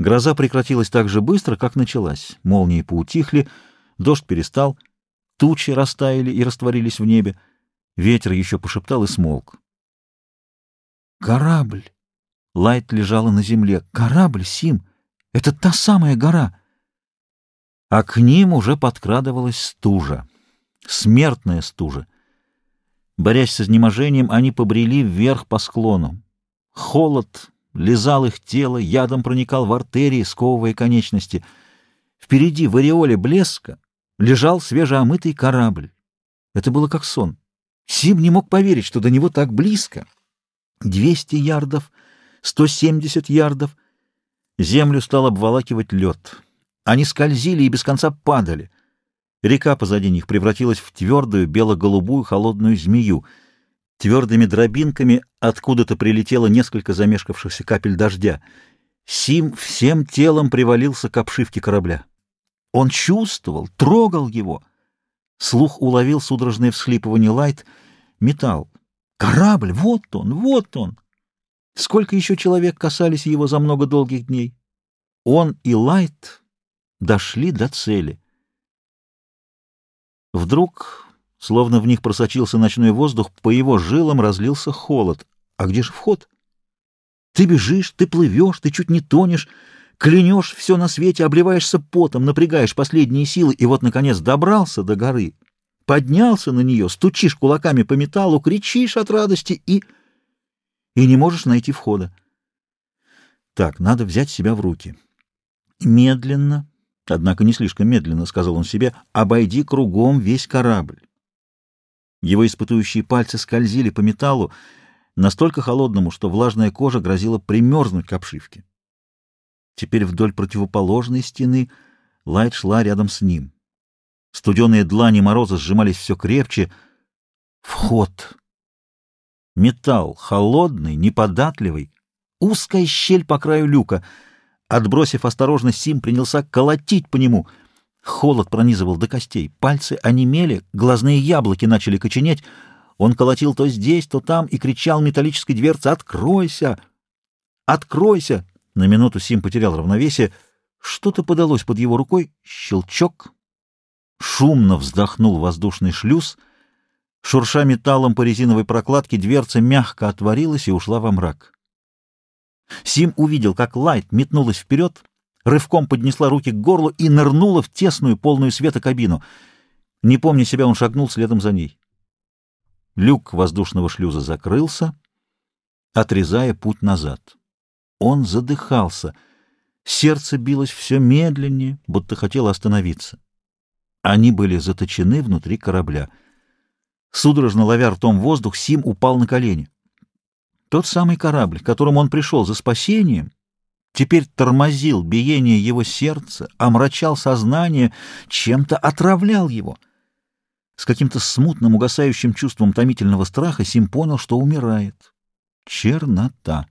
Гроза прекратилась так же быстро, как началась. Молнии поутихли, дождь перестал, тучи растаяли и растворились в небе. Ветер еще пошептал и смолк. «Корабль!» Лайт лежала на земле. «Корабль, Сим! Это та самая гора!» А к ним уже подкрадывалась стужа. Смертная стужа. Борясь с изнеможением, они побрели вверх по склону. Холод лизал их тело, ядом проникал в артерии, сковывая конечности. Впереди, в ореоле блеска, лежал свежеомытый корабль. Это было как сон. Сим не мог поверить, что до него так близко. Двести ярдов, сто семьдесят ярдов. Землю стал обволакивать лед. Они скользили и без конца падали. Река позади них превратилась в твердую бело-голубую холодную змею — Твердыми дробинками откуда-то прилетело несколько замешкавшихся капель дождя. Сим всем телом привалился к обшивке корабля. Он чувствовал, трогал его. Слух уловил судорожное всхлипывание Лайт. Металл. Корабль! Вот он! Вот он! Сколько еще человек касались его за много долгих дней? Он и Лайт дошли до цели. Вдруг Словно в них просочился ночной воздух, по его жилам разлился холод. А где же вход? Ты бежишь, ты плывешь, ты чуть не тонешь, клянешь все на свете, обливаешься потом, напрягаешь последние силы, и вот, наконец, добрался до горы, поднялся на нее, стучишь кулаками по металлу, кричишь от радости и... и не можешь найти входа. Так, надо взять себя в руки. Медленно, однако не слишком медленно, — сказал он себе, — обойди кругом весь корабль. Его испытующие пальцы скользили по металлу, настолько холодному, что влажная кожа грозила примерзнуть к обшивке. Теперь вдоль противоположной стены Лайт шла рядом с ним. Студеные длани мороза сжимались все крепче. Вход. Металл, холодный, неподатливый, узкая щель по краю люка. Отбросив осторожно, Сим принялся колотить по нему — Холод пронизывал до костей, пальцы онемели, глазные яблоки начали коченеть. Он колотил то здесь, то там и кричал металлической дверце «Откройся! Откройся!» На минуту Сим потерял равновесие. Что-то подалось под его рукой. Щелчок. Шумно вздохнул воздушный шлюз. Шурша металлом по резиновой прокладке, дверца мягко отворилась и ушла во мрак. Сим увидел, как Лайт метнулась вперед, рывком поднесла руки к горлу и нырнула в тесную, полную света кабину. Не помня себя, он шагнул следом за ней. Люк воздушного шлюза закрылся, отрезая путь назад. Он задыхался. Сердце билось все медленнее, будто хотело остановиться. Они были заточены внутри корабля. Судорожно ловя ртом воздух, Сим упал на колени. Тот самый корабль, к которому он пришел за спасением, теперь тормозил биение его сердца, омрачал сознание, чем-то отравлял его. С каким-то смутным, угасающим чувством томительного страха Сим понял, что умирает. Чернота.